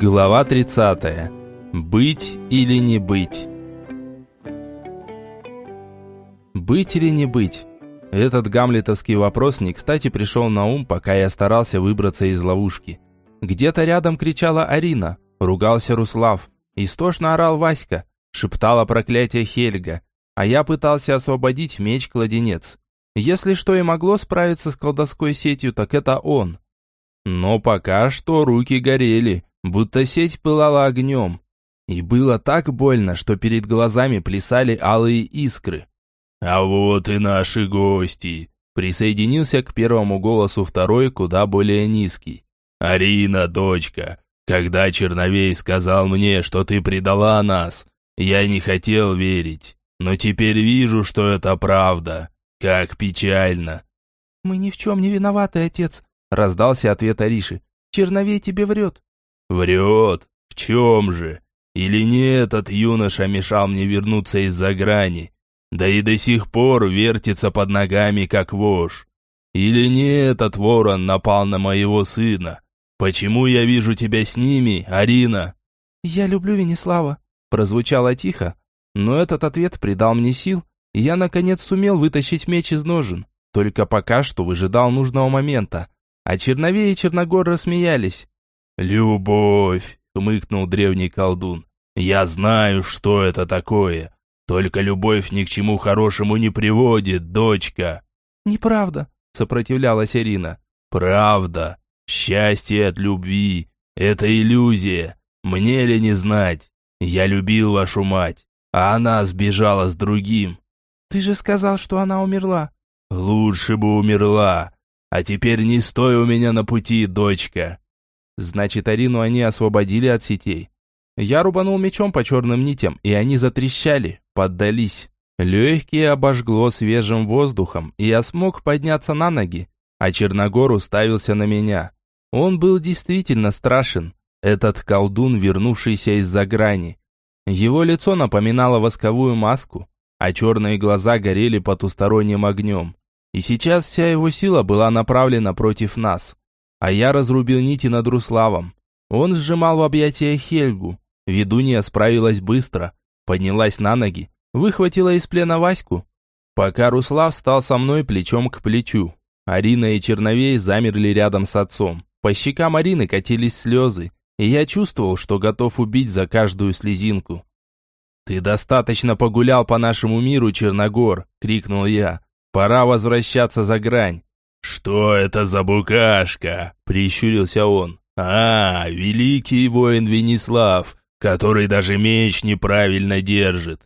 Глава 30. Быть или не быть? Быть или не быть? Этот гамлетовский вопрос не кстати пришел на ум, пока я старался выбраться из ловушки. Где-то рядом кричала Арина, ругался Руслав, истошно орал Васька, шептала проклятие Хельга, а я пытался освободить меч-кладенец. Если что и могло справиться с колдовской сетью, так это он. Но пока что руки горели, будто сеть пылала огнем. И было так больно, что перед глазами плясали алые искры. «А вот и наши гости!» Присоединился к первому голосу второй, куда более низкий. «Арина, дочка, когда Черновей сказал мне, что ты предала нас, я не хотел верить, но теперь вижу, что это правда. Как печально!» «Мы ни в чем не виноваты, отец», — раздался ответ Ариши. «Черновей тебе врет». «Врет? В чем же? Или не этот юноша мешал мне вернуться из-за грани? Да и до сих пор вертится под ногами, как вож. Или не этот ворон напал на моего сына? Почему я вижу тебя с ними, Арина?» «Я люблю Венеслава», — прозвучало тихо, но этот ответ придал мне сил, и я, наконец, сумел вытащить меч из ножен. Только пока что выжидал нужного момента. А Черновей и Черногор рассмеялись. «Любовь!» — хмыкнул древний колдун. «Я знаю, что это такое. Только любовь ни к чему хорошему не приводит, дочка». «Неправда», — сопротивлялась Ирина. «Правда. Счастье от любви. Это иллюзия. Мне ли не знать? Я любил вашу мать, а она сбежала с другим». «Ты же сказал, что она умерла». «Лучше бы умерла. А теперь не стой у меня на пути, дочка. Значит, Арину они освободили от сетей. Я рубанул мечом по черным нитям, и они затрещали, поддались. Легкие обожгло свежим воздухом, и я смог подняться на ноги, а Черногор уставился на меня. Он был действительно страшен, этот колдун, вернувшийся из-за грани. Его лицо напоминало восковую маску, а черные глаза горели потусторонним огнем. И сейчас вся его сила была направлена против нас а я разрубил нити над Руславом. Он сжимал в объятиях Хельгу. Ведунья справилась быстро, поднялась на ноги, выхватила из плена Ваську. Пока Руслав стал со мной плечом к плечу. Арина и Черновей замерли рядом с отцом. По щекам Арины катились слезы, и я чувствовал, что готов убить за каждую слезинку. «Ты достаточно погулял по нашему миру, Черногор!» — крикнул я. «Пора возвращаться за грань. «Что это за букашка?» – прищурился он. «А, великий воин Венеслав, который даже меч неправильно держит».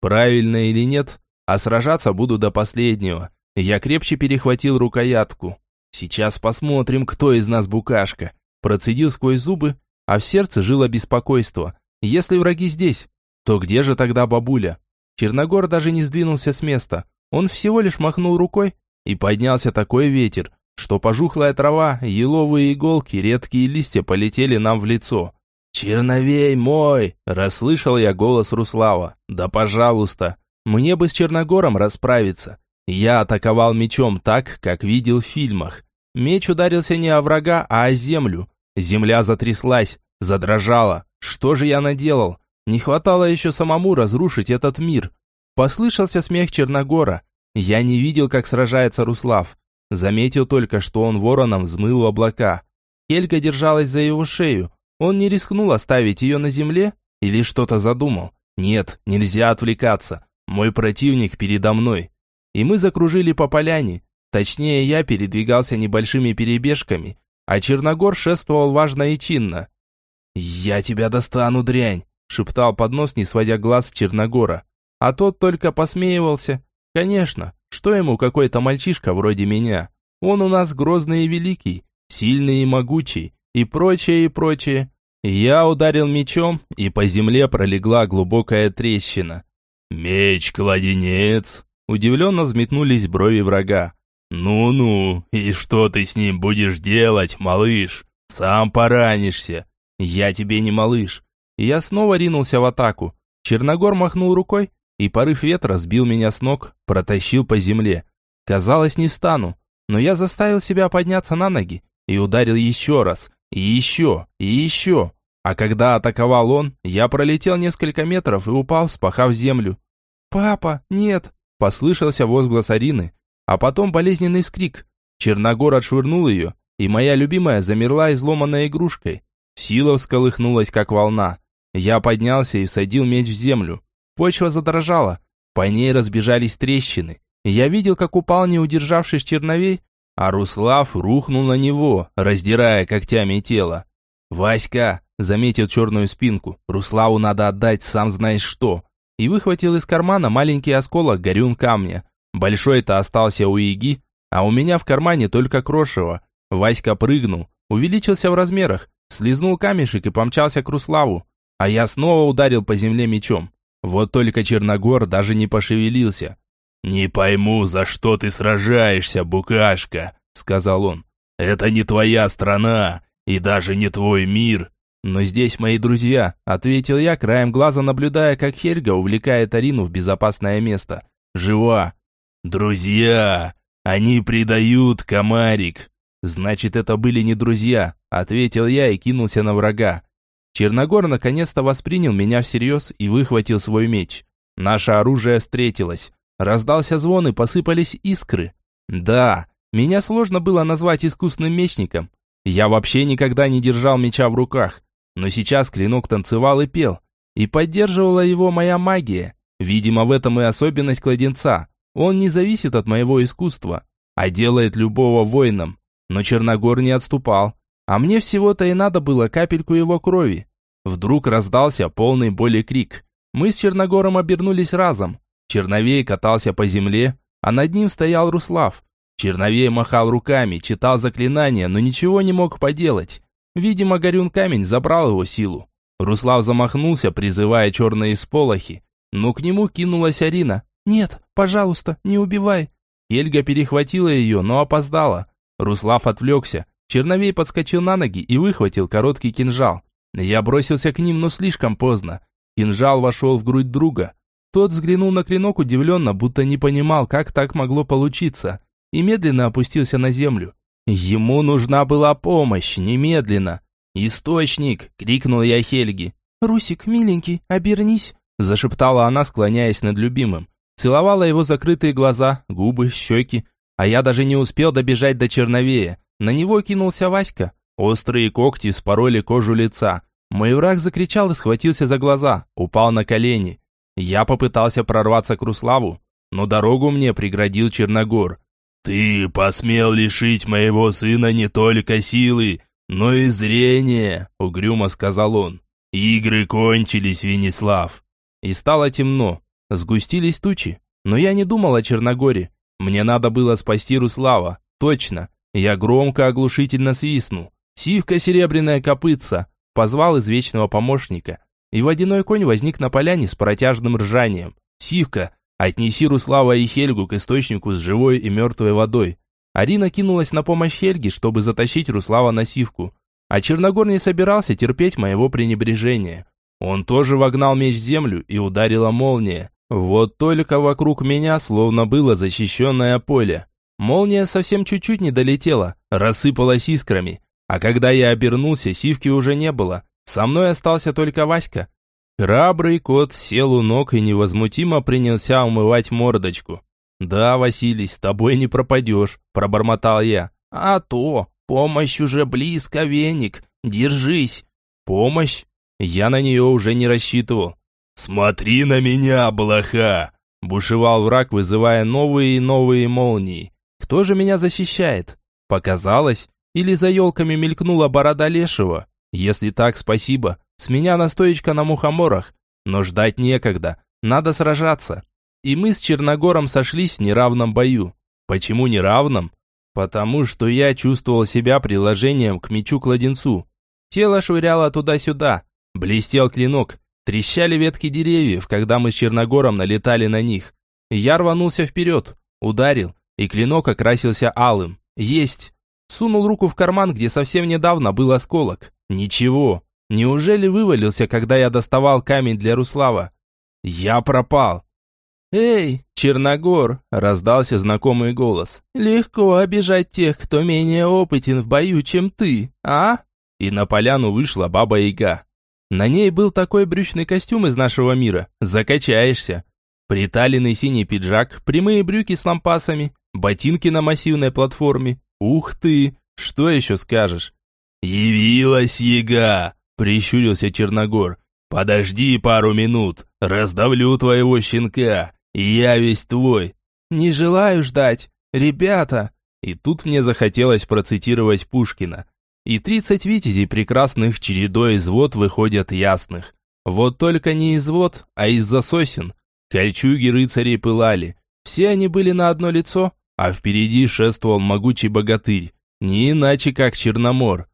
«Правильно или нет, а сражаться буду до последнего». Я крепче перехватил рукоятку. «Сейчас посмотрим, кто из нас букашка». Процедил сквозь зубы, а в сердце жило беспокойство. «Если враги здесь, то где же тогда бабуля?» Черногор даже не сдвинулся с места. Он всего лишь махнул рукой, и поднялся такой ветер, что пожухлая трава, еловые иголки, редкие листья полетели нам в лицо. «Черновей мой!» – расслышал я голос Руслава. «Да пожалуйста! Мне бы с Черногором расправиться!» Я атаковал мечом так, как видел в фильмах. Меч ударился не о врага, а о землю. Земля затряслась, задрожала. Что же я наделал? Не хватало еще самому разрушить этот мир. Послышался смех Черногора. Я не видел, как сражается Руслав. Заметил только, что он вороном взмыл в облака. Хельга держалась за его шею. Он не рискнул оставить ее на земле или что-то задумал. Нет, нельзя отвлекаться. Мой противник передо мной. И мы закружили по поляне. Точнее, я передвигался небольшими перебежками, а Черногор шествовал важно и чинно. «Я тебя достану, дрянь!» – шептал под нос, не сводя глаз с Черногора. А тот только посмеивался Конечно, что ему какой-то мальчишка вроде меня? Он у нас грозный и великий, сильный и могучий, и прочее, и прочее. Я ударил мечом, и по земле пролегла глубокая трещина. «Меч-кладенец!» Удивленно взметнулись брови врага. «Ну-ну, и что ты с ним будешь делать, малыш? Сам поранишься!» «Я тебе не малыш!» Я снова ринулся в атаку. Черногор махнул рукой, и порыв ветра сбил меня с ног, протащил по земле. Казалось, не встану, но я заставил себя подняться на ноги и ударил еще раз, и еще, и еще. А когда атаковал он, я пролетел несколько метров и упал, спахав землю. «Папа, нет!» – послышался возглас Арины, а потом болезненный вскрик. Черногор отшвырнул ее, и моя любимая замерла изломанной игрушкой. Сила всколыхнулась, как волна. Я поднялся и садил меч в землю. Почва задрожала, по ней разбежались трещины. Я видел, как упал не удержавшись черновей, а Руслав рухнул на него, раздирая когтями тело. «Васька!» – заметил черную спинку. «Руславу надо отдать, сам знаешь что!» И выхватил из кармана маленький осколок горюн камня. Большой-то остался у Иги, а у меня в кармане только крошево. Васька прыгнул, увеличился в размерах, слезнул камешек и помчался к Руславу. А я снова ударил по земле мечом. Вот только Черногор даже не пошевелился. «Не пойму, за что ты сражаешься, букашка», — сказал он. «Это не твоя страна и даже не твой мир». «Но здесь мои друзья», — ответил я, краем глаза наблюдая, как Хельга увлекает Арину в безопасное место. «Жива». «Друзья! Они предают, комарик!» «Значит, это были не друзья», — ответил я и кинулся на врага. Черногор наконец-то воспринял меня всерьез и выхватил свой меч. Наше оружие встретилось. Раздался звон и посыпались искры. Да, меня сложно было назвать искусным мечником. Я вообще никогда не держал меча в руках. Но сейчас клинок танцевал и пел. И поддерживала его моя магия. Видимо, в этом и особенность кладенца. Он не зависит от моего искусства, а делает любого воином. Но Черногор не отступал. А мне всего-то и надо было капельку его крови. Вдруг раздался полный боли крик. Мы с Черногором обернулись разом. Черновей катался по земле, а над ним стоял Руслав. Черновей махал руками, читал заклинания, но ничего не мог поделать. Видимо, горюн камень забрал его силу. Руслав замахнулся, призывая черные сполохи, но к нему кинулась Арина. «Нет, пожалуйста, не убивай!» Хельга перехватила ее, но опоздала. Руслав отвлекся. Черновей подскочил на ноги и выхватил короткий кинжал. Я бросился к ним, но слишком поздно. Кинжал вошел в грудь друга. Тот взглянул на клинок удивленно, будто не понимал, как так могло получиться, и медленно опустился на землю. Ему нужна была помощь, немедленно. «Источник!» — крикнул я Хельги. «Русик, миленький, обернись!» — зашептала она, склоняясь над любимым. Целовала его закрытые глаза, губы, щеки, а я даже не успел добежать до черновея. На него кинулся Васька. Острые когти спороли кожу лица. Мой враг закричал и схватился за глаза, упал на колени. Я попытался прорваться к Руславу, но дорогу мне преградил Черногор. «Ты посмел лишить моего сына не только силы, но и зрения», — угрюмо сказал он. «Игры кончились, Венеслав». И стало темно, сгустились тучи, но я не думал о Черногоре. Мне надо было спасти Руслава, точно. Я громко оглушительно свистнул. Сивка серебряная копытца, позвал извечного помощника и водяной конь возник на поляне с протяжным ржанием. «Сивка, отнеси Руслава и Хельгу к источнику с живой и мертвой водой». Арина кинулась на помощь Хельге, чтобы затащить Руслава на Сивку. А Черногор не собирался терпеть моего пренебрежения. Он тоже вогнал меч в землю и ударила молния. Вот только вокруг меня словно было защищенное поле. Молния совсем чуть-чуть не долетела, рассыпалась искрами. А когда я обернулся, Сивки уже не было. Со мной остался только Васька. Храбрый кот сел у ног и невозмутимо принялся умывать мордочку. «Да, Василий, с тобой не пропадешь», – пробормотал я. «А то, помощь уже близко, веник, держись». «Помощь?» Я на нее уже не рассчитывал. «Смотри на меня, блоха!» – бушевал враг, вызывая новые и новые молнии. «Кто же меня защищает?» Показалось, или за елками мелькнула борода лешего. Если так, спасибо. С меня настоечка на мухоморах. Но ждать некогда. Надо сражаться. И мы с Черногором сошлись в неравном бою. Почему неравном? Потому что я чувствовал себя приложением к мечу-кладенцу. Тело швыряло туда-сюда. Блестел клинок. Трещали ветки деревьев, когда мы с Черногором налетали на них. Я рванулся вперед, ударил, и клинок окрасился алым. Есть! Сунул руку в карман, где совсем недавно был осколок. Ничего. Неужели вывалился, когда я доставал камень для Руслава? Я пропал. «Эй, Черногор!» – раздался знакомый голос. «Легко обижать тех, кто менее опытен в бою, чем ты, а?» И на поляну вышла Баба Яга. На ней был такой брючный костюм из нашего мира. Закачаешься. Приталенный синий пиджак, прямые брюки с лампасами, ботинки на массивной платформе. Ух ты! Что еще скажешь? «Явилась яга!» – прищурился Черногор. «Подожди пару минут, раздавлю твоего щенка, я весь твой». «Не желаю ждать, ребята!» И тут мне захотелось процитировать Пушкина. И тридцать витязей прекрасных чередой из вод выходят ясных. Вот только не из вод, а из-за сосен. Кольчуги рыцарей пылали. Все они были на одно лицо, а впереди шествовал могучий богатырь. Не иначе, как Черномор.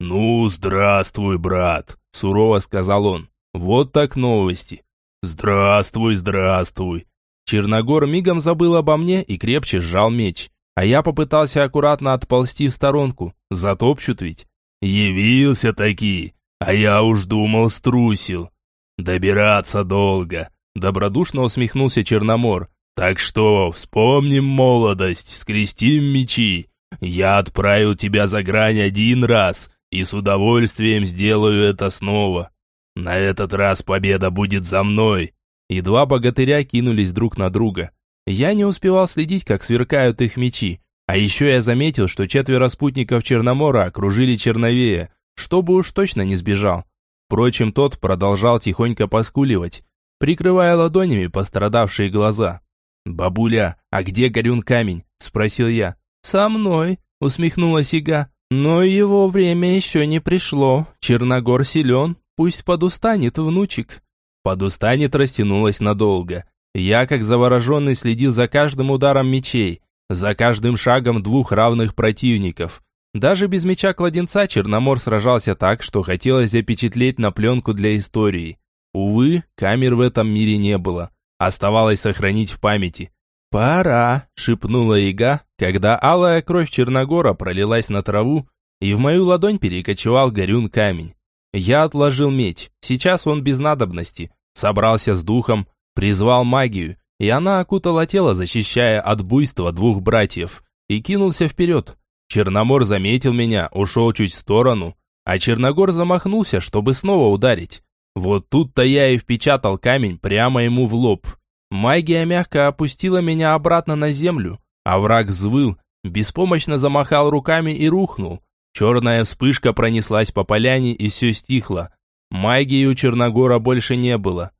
«Ну, здравствуй, брат», – сурово сказал он. «Вот так новости». «Здравствуй, здравствуй». Черногор мигом забыл обо мне и крепче сжал меч. А я попытался аккуратно отползти в сторонку. Затопчут ведь. «Явился таки, а я уж думал струсил. Добираться долго». Добродушно усмехнулся Черномор. «Так что, вспомним молодость, скрестим мечи. Я отправил тебя за грань один раз, и с удовольствием сделаю это снова. На этот раз победа будет за мной». И два богатыря кинулись друг на друга. Я не успевал следить, как сверкают их мечи. А еще я заметил, что четверо спутников Черномора окружили Черновея, чтобы уж точно не сбежал. Впрочем, тот продолжал тихонько поскуливать, прикрывая ладонями пострадавшие глаза. «Бабуля, а где горюн камень?» – спросил я. «Со мной», – усмехнулась Ига. «Но его время еще не пришло. Черногор силен, пусть подустанет внучек». Подустанет растянулась надолго. Я, как завороженный, следил за каждым ударом мечей, за каждым шагом двух равных противников. Даже без меча кладенца Черномор сражался так, что хотелось запечатлеть на пленку для истории. Увы, камер в этом мире не было. Оставалось сохранить в памяти. «Пора!» – шепнула яга, когда алая кровь Черногора пролилась на траву, и в мою ладонь перекочевал горюн камень. Я отложил меч, сейчас он без надобности, собрался с духом, призвал магию, и она окутала тело, защищая от буйства двух братьев, и кинулся вперед. Черномор заметил меня, ушел чуть в сторону, а Черногор замахнулся, чтобы снова ударить. Вот тут-то я и впечатал камень прямо ему в лоб. Магия мягко опустила меня обратно на землю, а враг взвыл, беспомощно замахал руками и рухнул. Черная вспышка пронеслась по поляне и все стихло. Магии у Черногора больше не было.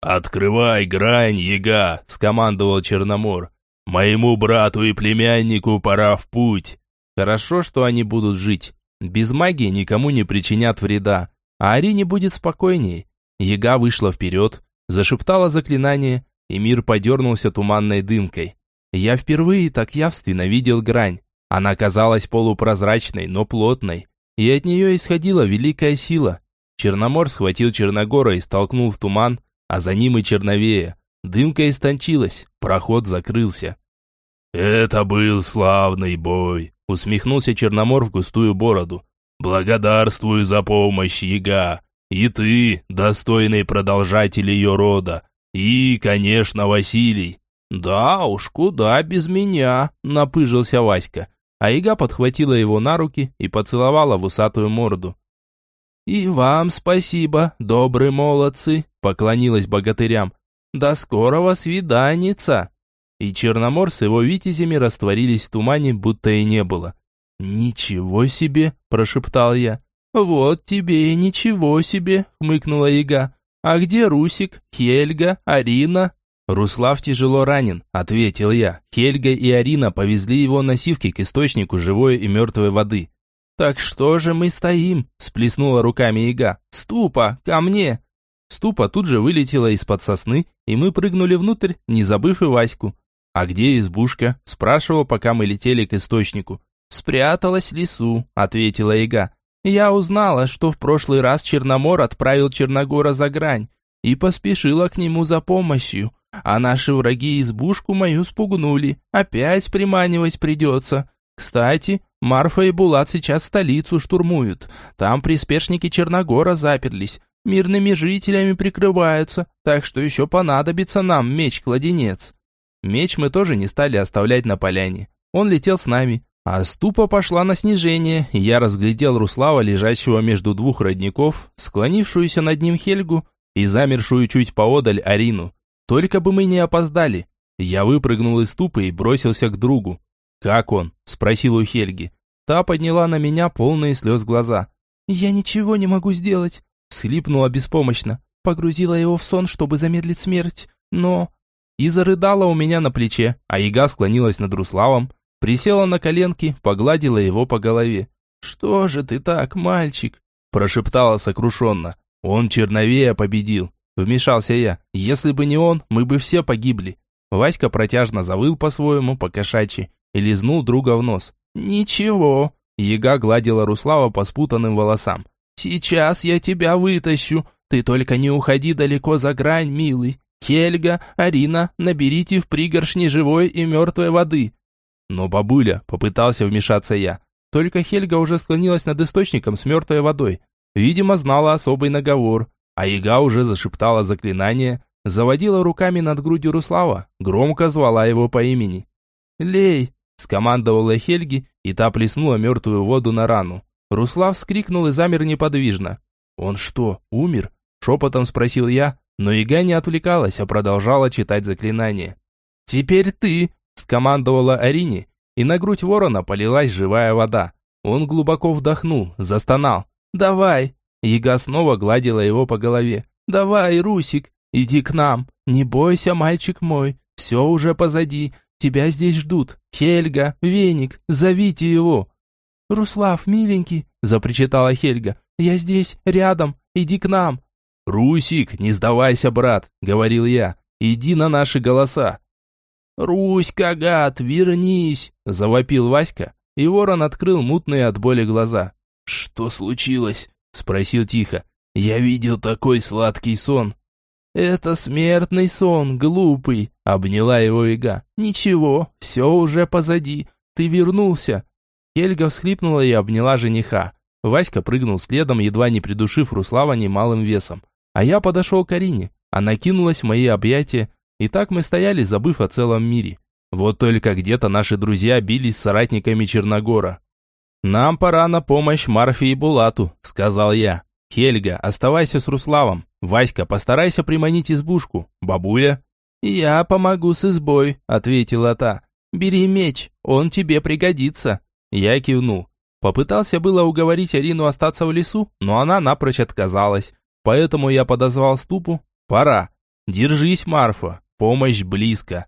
«Открывай грань, яга!» – скомандовал Черномор. «Моему брату и племяннику пора в путь!» Хорошо, что они будут жить. Без магии никому не причинят вреда, а Арине будет спокойней. Яга вышла вперед, зашептала заклинание, и мир подернулся туманной дымкой. Я впервые так явственно видел грань. Она казалась полупрозрачной, но плотной, и от нее исходила великая сила. Черномор схватил Черногора и столкнул в туман, а за ним и черновее. Дымка истончилась, проход закрылся. «Это был славный бой», — усмехнулся Черномор в густую бороду. «Благодарствую за помощь, яга. И ты, достойный продолжатель ее рода. И, конечно, Василий». «Да уж, куда без меня», — напыжился Васька. А яга подхватила его на руки и поцеловала в усатую морду. «И вам спасибо, добрые молодцы», — поклонилась богатырям. «До скорого свиданица!» И Черномор с его витязями растворились в тумане, будто и не было. «Ничего себе!» – прошептал я. «Вот тебе и ничего себе!» – хмыкнула яга. «А где Русик, Хельга, Арина?» «Руслав тяжело ранен», – ответил я. Хельга и Арина повезли его на сивке к источнику живой и мертвой воды. «Так что же мы стоим?» – сплеснула руками яга. «Ступа, ко мне!» Ступа тут же вылетела из-под сосны, и мы прыгнули внутрь, не забыв и Ваську. «А где избушка?» – спрашивал, пока мы летели к источнику. «Спряталась в лесу», – ответила яга. «Я узнала, что в прошлый раз Черномор отправил Черногора за грань и поспешила к нему за помощью, а наши враги избушку мою спугнули. Опять приманивать придется. Кстати, Марфа и Булат сейчас столицу штурмуют. Там приспешники Черногора заперлись. Мирными жителями прикрываются, так что еще понадобится нам меч-кладенец. Меч мы тоже не стали оставлять на поляне. Он летел с нами, А ступа пошла на снижение, и я разглядел Руслава, лежащего между двух родников, склонившуюся над ним Хельгу и замершую чуть поодаль Арину. Только бы мы не опоздали. Я выпрыгнул из ступы и бросился к другу. «Как он?» – спросил у Хельги. Та подняла на меня полные слез глаза. «Я ничего не могу сделать», – всхлипнула беспомощно. Погрузила его в сон, чтобы замедлить смерть, но... И зарыдала у меня на плече, а яга склонилась над Руславом, присела на коленки, погладила его по голове. «Что же ты так, мальчик?» прошептала сокрушенно. «Он черновея победил», вмешался я. «Если бы не он, мы бы все погибли». Васька протяжно завыл по-своему, по-кошачьи, и лизнул друга в нос. «Ничего», Яга гладила Руслава по спутанным волосам. «Сейчас я тебя вытащу. Ты только не уходи далеко за грань, милый. Хельга, Арина, наберите в пригоршни живой и мертвой воды. Но бабуля, попытался вмешаться я. Только Хельга уже склонилась над источником с мертвой водой. Видимо, знала особый наговор. А Яга уже зашептала заклинание, заводила руками над грудью Руслава, громко звала его по имени. «Лей!» – скомандовала Хельги, и та плеснула мертвую воду на рану. Руслав вскрикнул и замер неподвижно. «Он что, умер?» – шепотом спросил я, но Яга не отвлекалась, а продолжала читать заклинание. «Теперь ты!» Скомандовала Арине, и на грудь ворона полилась живая вода. Он глубоко вдохнул, застонал. «Давай!» Яга снова гладила его по голове. «Давай, Русик, иди к нам. Не бойся, мальчик мой. Все уже позади. Тебя здесь ждут. Хельга, Веник, зовите его». «Руслав, миленький», – запричитала Хельга. «Я здесь, рядом. Иди к нам». «Русик, не сдавайся, брат», – говорил я. «Иди на наши голоса. «Руська, гад, вернись!» – завопил Васька, и ворон открыл мутные от боли глаза. «Что случилось?» – спросил тихо. «Я видел такой сладкий сон». «Это смертный сон, глупый», – обняла его Ига. «Ничего, все уже позади, ты вернулся». Хельга всхлипнула и обняла жениха. Васька прыгнул следом, едва не придушив Руслава немалым весом. А я подошел к Арине. Она кинулась в мои объятия, и так мы стояли, забыв о целом мире. Вот только где-то наши друзья бились с соратниками Черногора. «Нам пора на помощь Марфе и Булату», — сказал я. «Хельга, оставайся с Руславом. Васька, постарайся приманить избушку. Бабуля?» «Я помогу с избой», — ответила та. «Бери меч, он тебе пригодится». Я кивнул. Попытался было уговорить Арину остаться в лесу, но она напрочь отказалась. Поэтому я подозвал ступу. «Пора. Держись, Марфа. Помощь близко.